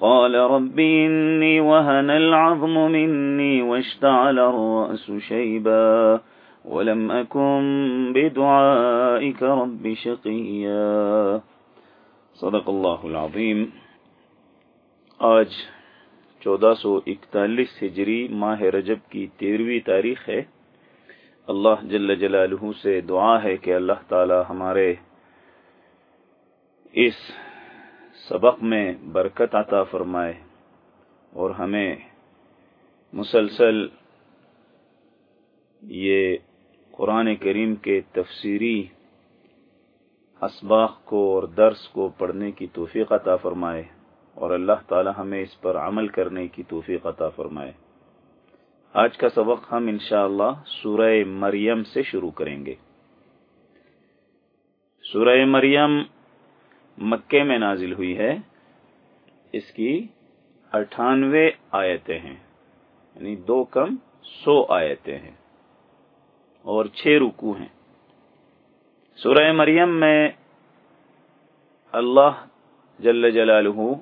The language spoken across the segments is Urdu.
قال رب إني وهن العظم مني واشتعل الرأس شيبا ولم أكن بدعائك رب شقيا. صدق الله العظيم آج چودہ سو اکتالیس ہجری ماہ رجب کی تیرہویں تاریخ ہے۔ اللہ جل جلالہ سے دعا ہے کہ اللہ تعالی ہمارے اس سبق میں برکت عطا فرمائے اور ہمیں مسلسل یہ قرآن کریم کے تفسیری اسباق کو اور درس کو پڑھنے کی توفیق عطا فرمائے اور اللہ تعالی ہمیں اس پر عمل کرنے کی توفیق عطا فرمائے۔ آج کا سبق ہم انشاءاللہ سورہ مریم سے شروع کریں گے۔ سورہ مریم مکے میں نازل ہوئی ہے، اس کی اٹھانوے آیتیں ہیں۔ یعنی دو کم سو آیتیں ہیں۔ اور چھ رکو ہیں۔ سورہ مریم میں اللہ جل جلالہ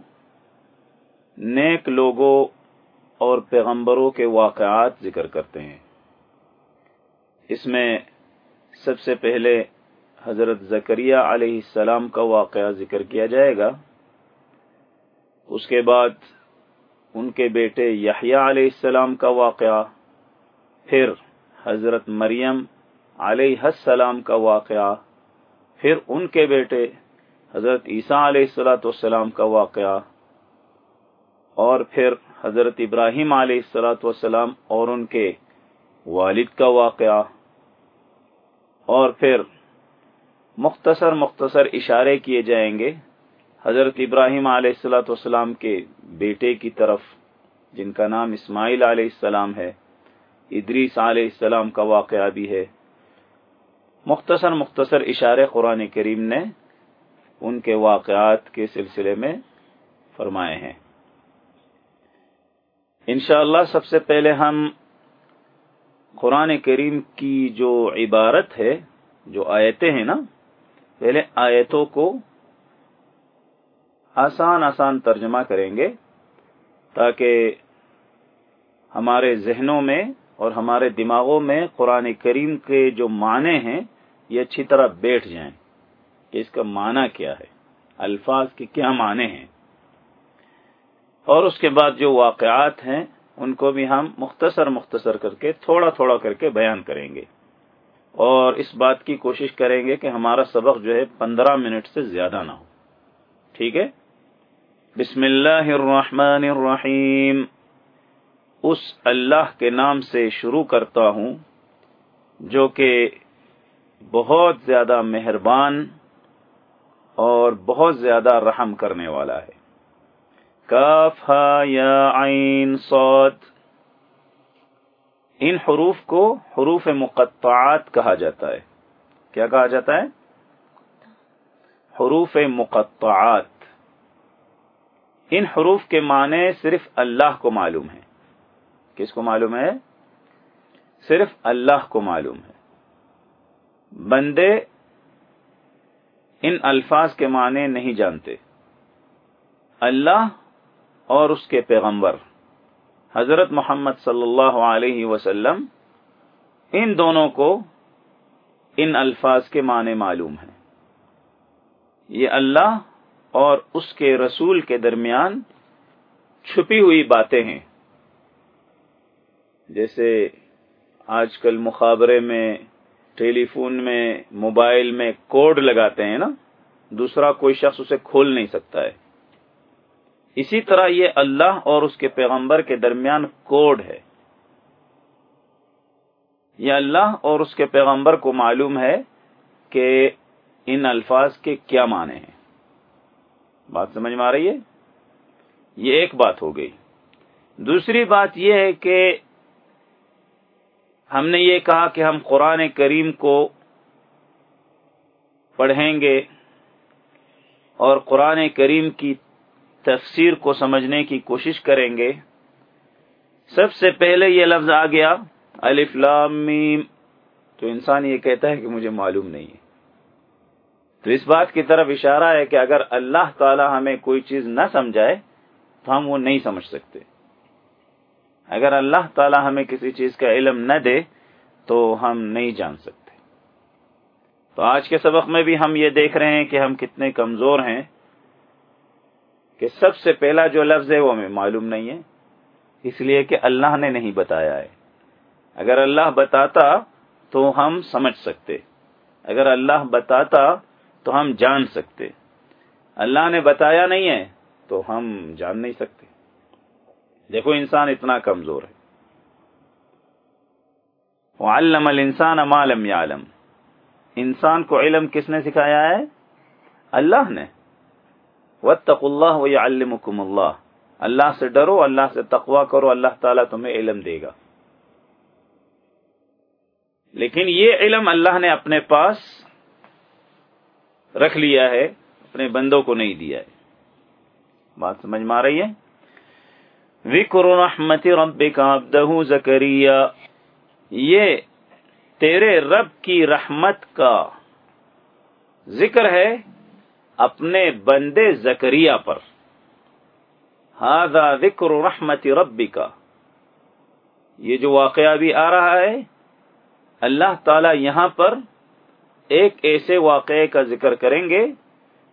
نیک لوگوں اور پیغمبروں کے واقعات ذکر کرتے ہیں۔ اس میں سب سے پہلے حضرت زکریہ علیہ السلام کا واقعہ ذکر کیا جائے گا۔ اس کے بعد ان کے بیٹے یحییٰ علیہ السلام کا واقعہ، پھر حضرت مریم علیہ السلام کا واقعہ، پھر ان کے بیٹے حضرت عیسیٰ علیہ السلاۃ والسلام کا واقعہ، اور پھر حضرت ابراہیم علیہ السلاۃ والسلام اور ان کے والد کا واقعہ، اور پھر مختصر مختصر اشارے کیے جائیں گے۔ حضرت ابراہیم علیہ السلاۃ والسلام کے بیٹے کی طرف، جن کا نام اسماعیل علیہ السلام ہے، ادریس علیہ السلام کا واقعہ بھی ہے۔ مختصر مختصر اشارے قرآن کریم نے ان کے واقعات کے سلسلے میں فرمائے ہیں۔ انشاءاللہ سب سے پہلے ہم قرآن کریم کی جو عبارت ہے، جو آیتیں ہیں نا پہلے آیتوں کو آسان آسان ترجمہ کریں گے تاکہ ہمارے ذہنوں میں اور ہمارے دماغوں میں قرآن کریم کے جو معنی ہیں یہ اچھی طرح بیٹھ جائیں کہ اس کا معنی کیا ہے، الفاظ کے کیا معنی ہیں۔ اور اس کے بعد جو واقعات ہیں، ان کو بھی ہم مختصر مختصر کر کے، تھوڑا تھوڑا کر کے بیان کریں گے۔ اور اس بات کی کوشش کریں گے کہ ہمارا سبق جو ہے پندرہ منٹ سے زیادہ نہ ہو۔ ٹھیک ہے؟ بسم اللہ الرحمن الرحیم۔ اس اللہ کے نام سے شروع کرتا ہوں جو کہ بہت زیادہ مہربان اور بہت زیادہ رحم کرنے والا ہے۔ کاف یا عین صوت ان حروف کو حروف مقطعات کہا جاتا ہے۔ کیا کہا جاتا ہے؟ حروف مقطعات۔ ان حروف کے معنی صرف اللہ کو معلوم ہے کس کو معلوم ہے؟ صرف اللہ کو معلوم ہے۔ بندے ان الفاظ کے معنی نہیں جانتے۔ اللہ اور اس کے پیغمبر۔ حضرت محمد صلی اللہ علیہ وسلم، ان دونوں کو ان الفاظ کے معنی معلوم ہیں۔ یہ اللہ اور اس کے رسول کے درمیان چھپی ہوئی باتیں ہیں۔ جیسے آج کل مخابرے میں، ٹیلی فون میں، موبائل میں کوڈ لگاتے ہیں نا، دوسرا کوئی شخص اسے کھول نہیں سکتا ہے۔ اسی طرح یہ اللہ اور اس کے پیغمبر کے درمیان کوڈ ہے۔ یہ اللہ اور اس کے پیغمبر کو معلوم ہے کہ ان الفاظ کے کیا معنی ہیں۔ بات سمجھ میں آ رہی ہے؟ یہ ایک بات ہو گئی۔ دوسری بات یہ ہے کہ ہم نے یہ کہا کہ ہم قرآن کریم کو پڑھیں گے اور قرآن کریم کی تفسیر کو سمجھنے کی کوشش کریں گے۔ سب سے پہلے یہ لفظ آ گیا، الف لام میم۔ تو انسان یہ کہتا ہے کہ مجھے معلوم نہیں ہے۔ تو اس بات کی طرف اشارہ ہے کہ اگر اللہ تعالی ہمیں کوئی چیز نہ سمجھائے، تو ہم وہ نہیں سمجھ سکتے۔ اگر اللہ تعالی ہمیں کسی چیز کا علم نہ دے، تو ہم نہیں جان سکتے۔ تو آج کے سبق میں بھی ہم یہ دیکھ رہے ہیں کہ ہم کتنے کمزور ہیں۔ کہ سب سے پہلا جو لفظ ہے وہ ہمیں معلوم نہیں ہے، اس لیے کہ اللہ نے نہیں بتایا ہے۔ اگر اللہ بتاتا تو ہم سمجھ سکتے۔ اگر اللہ بتاتا تو ہم جان سکتے۔ اللہ نے بتایا نہیں ہے تو ہم جان نہیں سکتے۔ دیکھو، انسان اتنا کمزور ہے۔ علم الانسان ما لم يعلم۔ انسان کو علم کس نے سکھایا ہے؟ اللہ نے۔ واتقوا اللہ ويعلمكم اللہ. اللہ سے ڈرو، اللہ سے تقوا کرو، اللہ تعالیٰ تمہیں علم دے گا. لیکن یہ علم اللہ نے اپنے پاس رکھ لیا ہے، اپنے بندوں کو نہیں دیا ہے. بات سمجھ میں آ رہی ہے؟ وکر رحمت رب کا زکریہ یہ تیرے رب کی رحمت کا ذکر ہے اپنے بندے زکریہ پر۔ ہاضا ذکر رحمت ربی کا یہ جو واقعہ بھی آ رہا ہے، اللہ تعالی یہاں پر ایک ایسے واقعے کا ذکر کریں گے،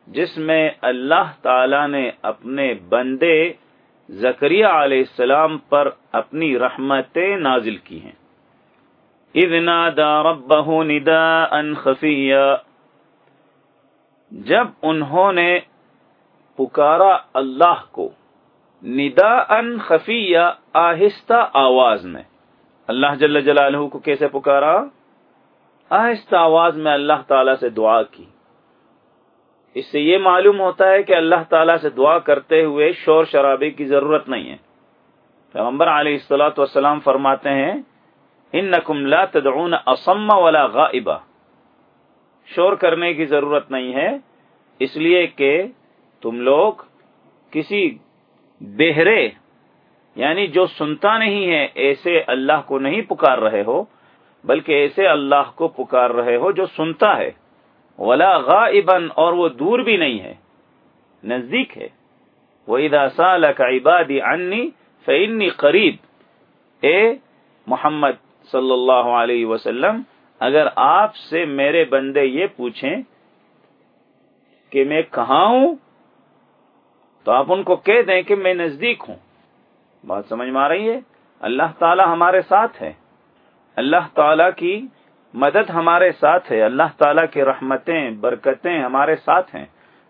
جس میں اللہ تعالی نے اپنے بندے زکریہ علیہ السلام پر اپنی رحمتیں نازل کی ہیں۔ ربه نداء خفيا جب انہوں نے پکارا اللہ کو ندا ان خفیہ آہستہ آواز میں۔ اللہ جل جلالہ کو کیسے پکارا؟ آہستہ آواز میں اللہ تعالی سے دعا کی۔ اس سے یہ معلوم ہوتا ہے کہ اللہ تعالیٰ سے دعا کرتے ہوئے شور شرابے کی ضرورت نہیں ہے۔ پیغمبر علیہ السلاۃ والسلام فرماتے ہیں ان نقم لا تدعون اسما ولا غائبا شور کرنے کی ضرورت نہیں ہے۔ اس لیے کہ تم لوگ کسی بہرے یعنی جو سنتا نہیں ہے، ایسے اللہ کو نہیں پکار رہے ہو، بلکہ ایسے اللہ کو پکار رہے ہو جو سنتا ہے۔ ولا غائبا اور وہ دور بھی نہیں ہے۔ نزدیک ہے۔ وہ ادا سال کا عبادی انی فنی قریب اے محمد صلی اللہ علیہ وسلم اگر آپ سے میرے بندے یہ پوچھیں کہ میں کہاں ہوں، تو آپ ان کو کہہ دیں کہ میں نزدیک ہوں۔ بات سمجھ میں آ رہی ہے؟ اللہ تعالی ہمارے ساتھ ہے۔ اللہ تعالی کی مدد ہمارے ساتھ ہے۔ اللہ تعالیٰ کی رحمتیں، برکتیں ہمارے ساتھ ہیں۔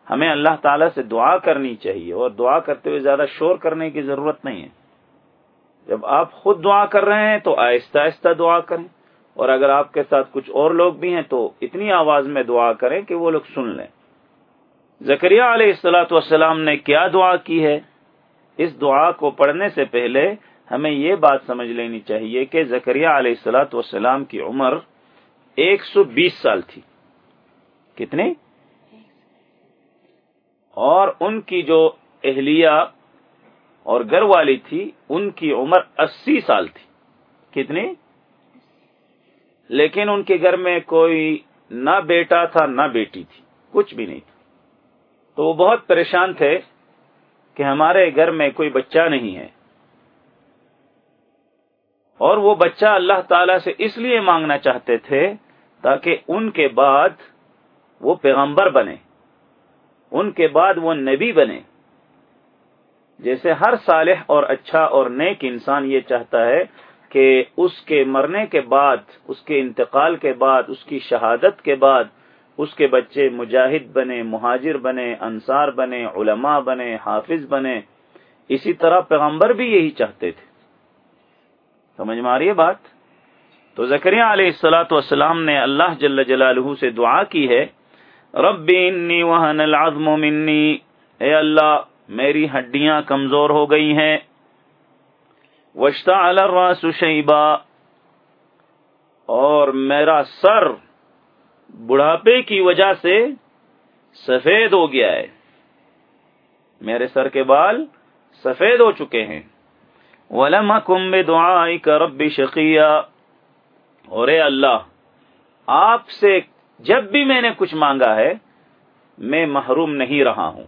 ہمیں اللہ تعالیٰ سے دعا کرنی چاہیے اور دعا کرتے ہوئے زیادہ شور کرنے کی ضرورت نہیں ہے۔ جب آپ خود دعا کر رہے ہیں تو آہستہ آہستہ دعا کریں۔ اور اگر آپ کے ساتھ کچھ اور لوگ بھی ہیں تو اتنی آواز میں دعا کریں کہ وہ لوگ سن لیں۔ زکریہ علیہ السلاۃ والسلام نے کیا دعا کی ہے؟ اس دعا کو پڑھنے سے پہلے ہمیں یہ بات سمجھ لینی چاہیے کہ زکریہ علیہ السلاۃ والسلام کی عمر ایک سو بیس سال تھی۔ کتنی؟ اور ان کی جو اہلیہ اور گھر والی تھی، ان کی عمر اسی سال تھی۔ کتنی؟ لیکن ان کے گھر میں کوئی نہ بیٹا تھا نہ بیٹی تھی، کچھ بھی نہیں تھا۔ تو وہ بہت پریشان تھے کہ ہمارے گھر میں کوئی بچہ نہیں ہے۔ اور وہ بچہ اللہ تعالی سے اس لیے مانگنا چاہتے تھے تاکہ ان کے بعد وہ پیغمبر بنے، ان کے بعد وہ نبی بنے۔ جیسے ہر صالح اور اچھا اور نیک انسان یہ چاہتا ہے کہ اس کے مرنے کے بعد، اس کے انتقال کے بعد، اس کی شہادت کے بعد، اس کے بچے مجاہد بنے، مہاجر بنے، انصار بنے، علماء بنے، حافظ بنے، اسی طرح پیغمبر بھی یہی چاہتے تھے۔ سمجھ میں آ رہی ہے بات؟ تو زکریہ علیہ السلاۃ والسلام نے اللہ جل جلالہ سے دعا کی ہے رب انی وہن العظم منی، اے اللہ، میری ہڈیاں کمزور ہو گئی ہیں وشتا الراس شیبا اور میرا سر بڑھاپے کی وجہ سے سفید ہو گیا ہے۔ میرے سر کے بال سفید ہو چکے ہیں۔ ولم کم دعائی کا ربی شقیہ اور اے اللہ، آپ سے جب بھی میں نے کچھ مانگا ہے، میں محروم نہیں رہا ہوں۔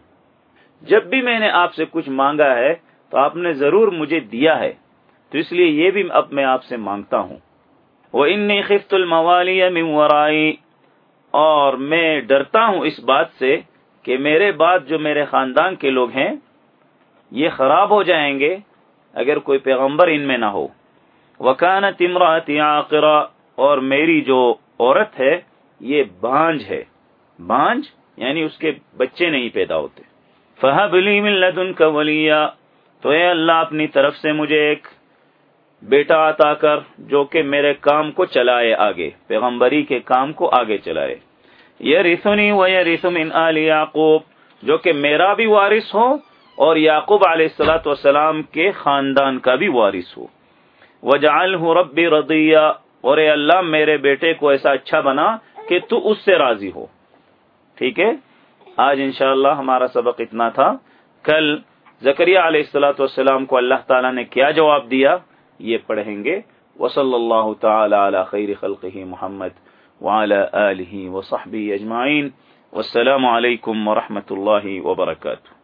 جب بھی میں نے آپ سے کچھ مانگا ہے، تو آپ نے ضرور مجھے دیا ہے۔ تو اس لیے یہ بھی اب میں آپ سے مانگتا ہوں۔ وہ ان خفت الموالی ورائی اور میں ڈرتا ہوں اس بات سے کہ میرے بعد جو میرے خاندان کے لوگ ہیں، یہ خراب ہو جائیں گے اگر کوئی پیغمبر ان میں نہ ہو۔ وکان تمراتی عاقرہ اور میری جو عورت ہے، یہ بانج ہے۔ بانج یعنی اس کے بچے نہیں پیدا ہوتے۔ فہب لی من لدن کا ولیہ تو اے اللہ، اپنی طرف سے مجھے ایک بیٹا عطا کر جو کہ میرے کام کو چلائے آگے، پیغمبری کے کام کو آگے چلائے۔ یہ رسنی و یہ رسم ان علی یعقوب، جو کہ میرا بھی وارث ہو اور یعقوب علیہ السلاۃ والسلام کے خاندان کا بھی وارث ہو۔ وجعل ہوں ربی ردیہ اور اے اللہ میرے بیٹے کو ایسا اچھا بنا کہ تو اس سے راضی ہو۔ ٹھیک ہے؟ آج انشاءاللہ ہمارا سبق اتنا تھا۔ کل زکریہ علیہ السلاۃ والسلام کو اللہ تعالیٰ نے کیا جواب دیا؟ یہ پڑھیں گے۔ وصلی اللہ تعالی علی خیر خلقہ محمد وعلی آلہ وصحبہ اجمعین۔ والسلام علیکم ورحمۃ اللہ وبرکاتہ۔